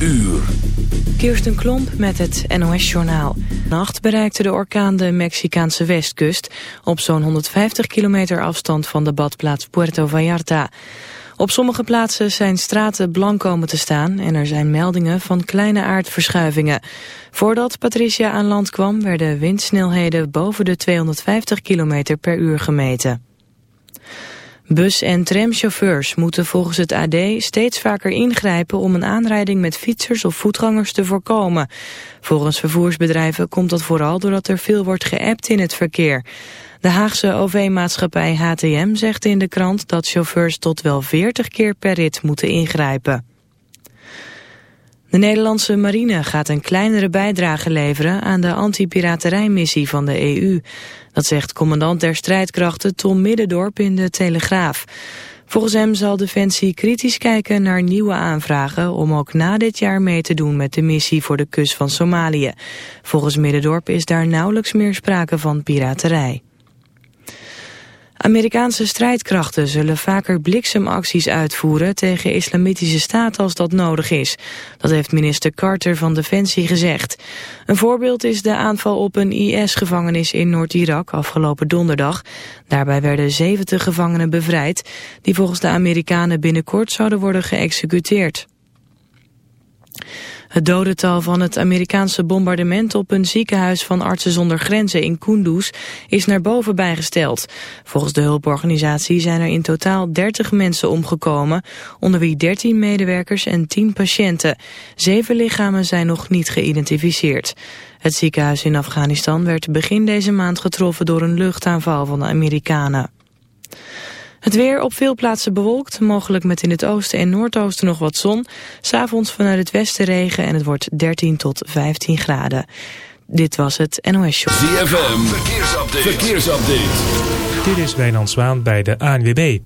uur. Kirsten Klomp met het NOS-journaal. Nacht bereikte de orkaan de Mexicaanse westkust... op zo'n 150 kilometer afstand van de badplaats Puerto Vallarta. Op sommige plaatsen zijn straten blank komen te staan... en er zijn meldingen van kleine aardverschuivingen. Voordat Patricia aan land kwam... werden windsnelheden boven de 250 kilometer per uur gemeten. Bus- en tramchauffeurs moeten volgens het AD steeds vaker ingrijpen om een aanrijding met fietsers of voetgangers te voorkomen. Volgens vervoersbedrijven komt dat vooral doordat er veel wordt geappt in het verkeer. De Haagse OV-maatschappij HTM zegt in de krant dat chauffeurs tot wel 40 keer per rit moeten ingrijpen. De Nederlandse marine gaat een kleinere bijdrage leveren aan de anti-piraterijmissie van de EU. Dat zegt commandant der strijdkrachten Tom Middendorp in de Telegraaf. Volgens hem zal Defensie kritisch kijken naar nieuwe aanvragen om ook na dit jaar mee te doen met de missie voor de kust van Somalië. Volgens Middendorp is daar nauwelijks meer sprake van piraterij. Amerikaanse strijdkrachten zullen vaker bliksemacties uitvoeren tegen islamitische staat als dat nodig is. Dat heeft minister Carter van Defensie gezegd. Een voorbeeld is de aanval op een IS-gevangenis in Noord-Irak afgelopen donderdag. Daarbij werden 70 gevangenen bevrijd, die volgens de Amerikanen binnenkort zouden worden geëxecuteerd. Het dodental van het Amerikaanse bombardement op een ziekenhuis van Artsen zonder Grenzen in Kunduz is naar boven bijgesteld. Volgens de hulporganisatie zijn er in totaal 30 mensen omgekomen, onder wie 13 medewerkers en 10 patiënten. Zeven lichamen zijn nog niet geïdentificeerd. Het ziekenhuis in Afghanistan werd begin deze maand getroffen door een luchtaanval van de Amerikanen. Het weer op veel plaatsen bewolkt, mogelijk met in het oosten en noordoosten nog wat zon. S'avonds vanuit het westen regen en het wordt 13 tot 15 graden. Dit was het NOS Show. ZFM, verkeersupdate. verkeersupdate. Dit is Wijnand Zwaan bij de ANWB.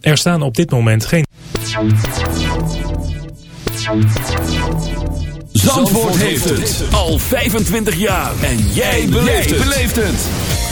Er staan op dit moment geen... Zandvoort heeft het al 25 jaar. En jij beleeft het.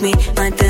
me, my.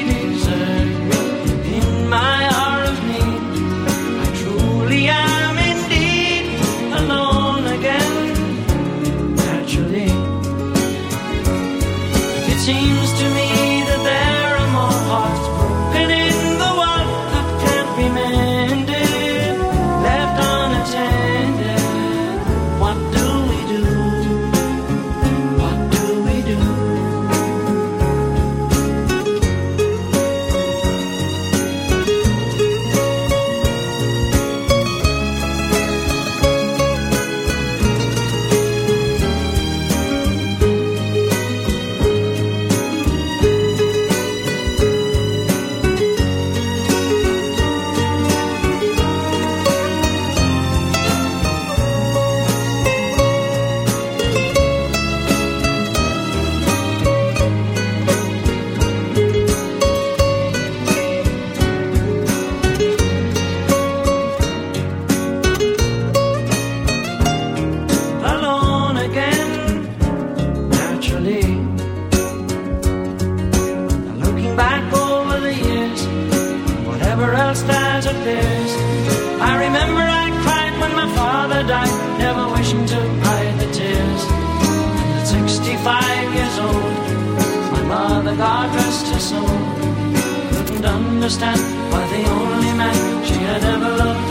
seems understand why the only man she had ever loved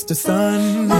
Us the sun.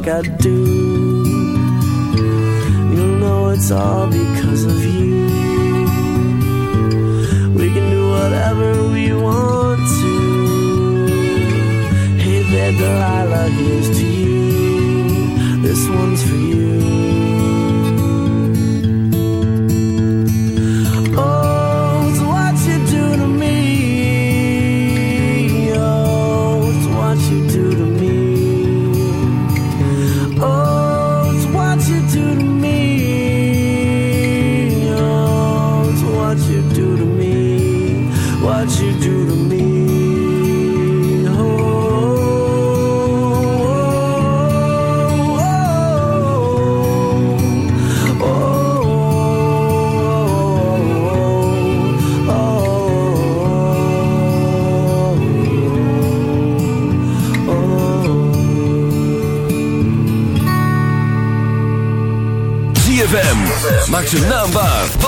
like I do.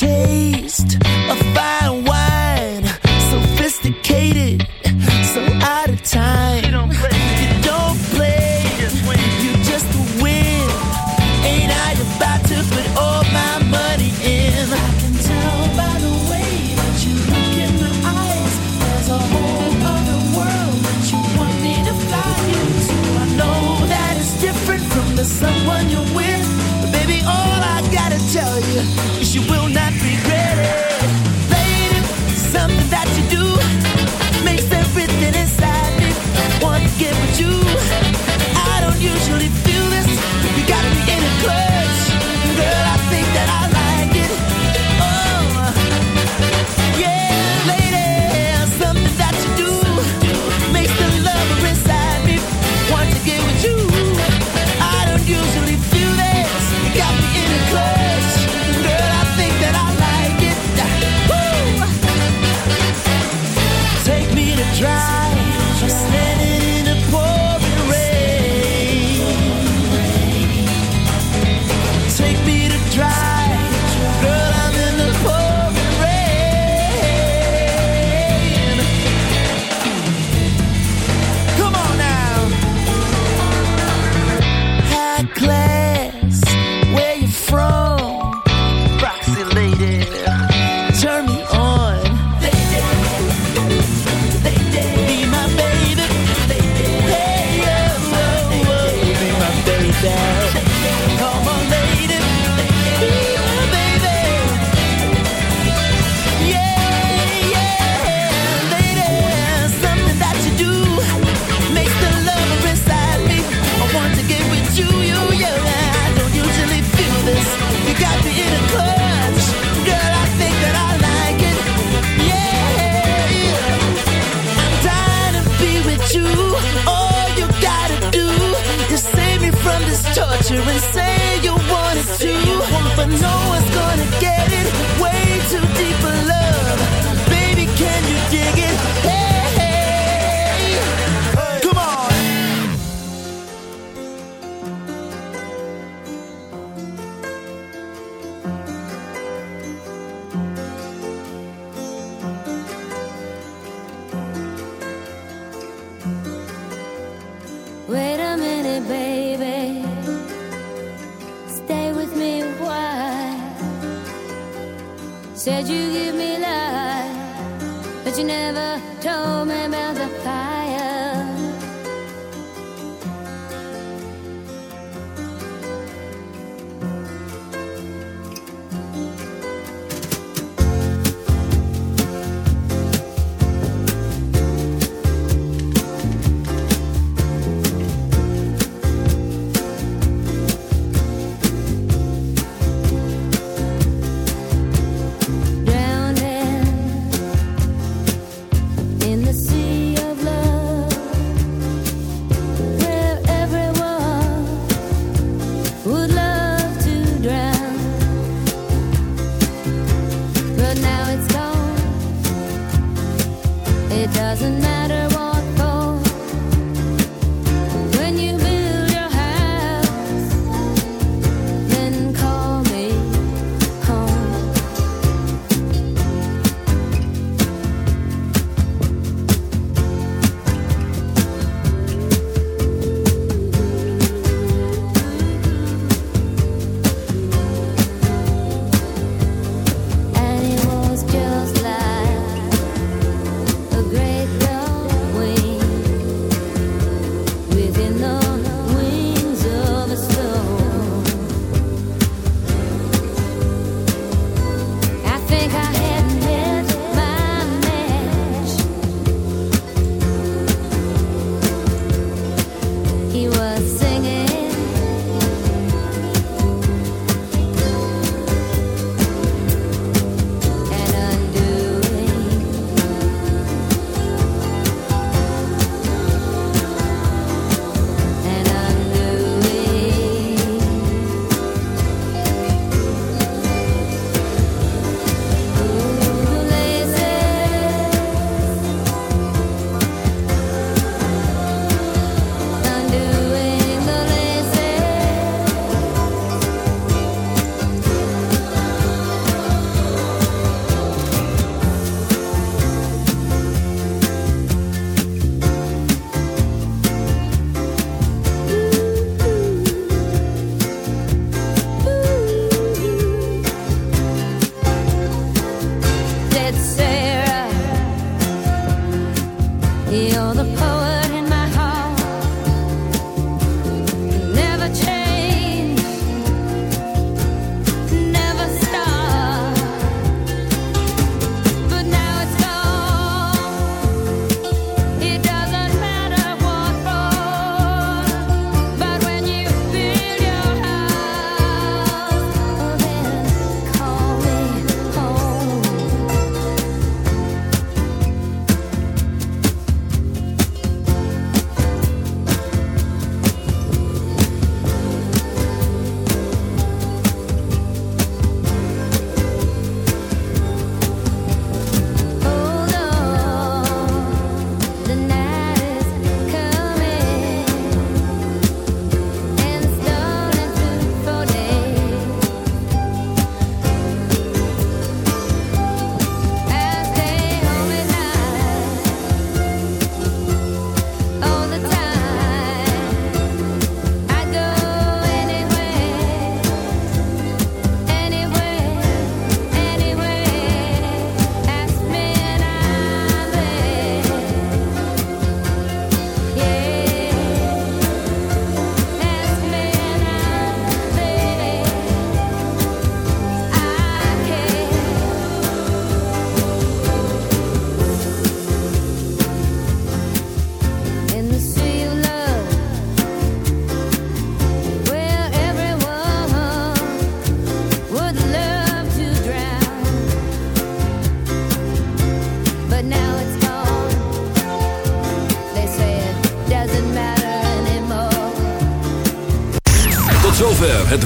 Taste,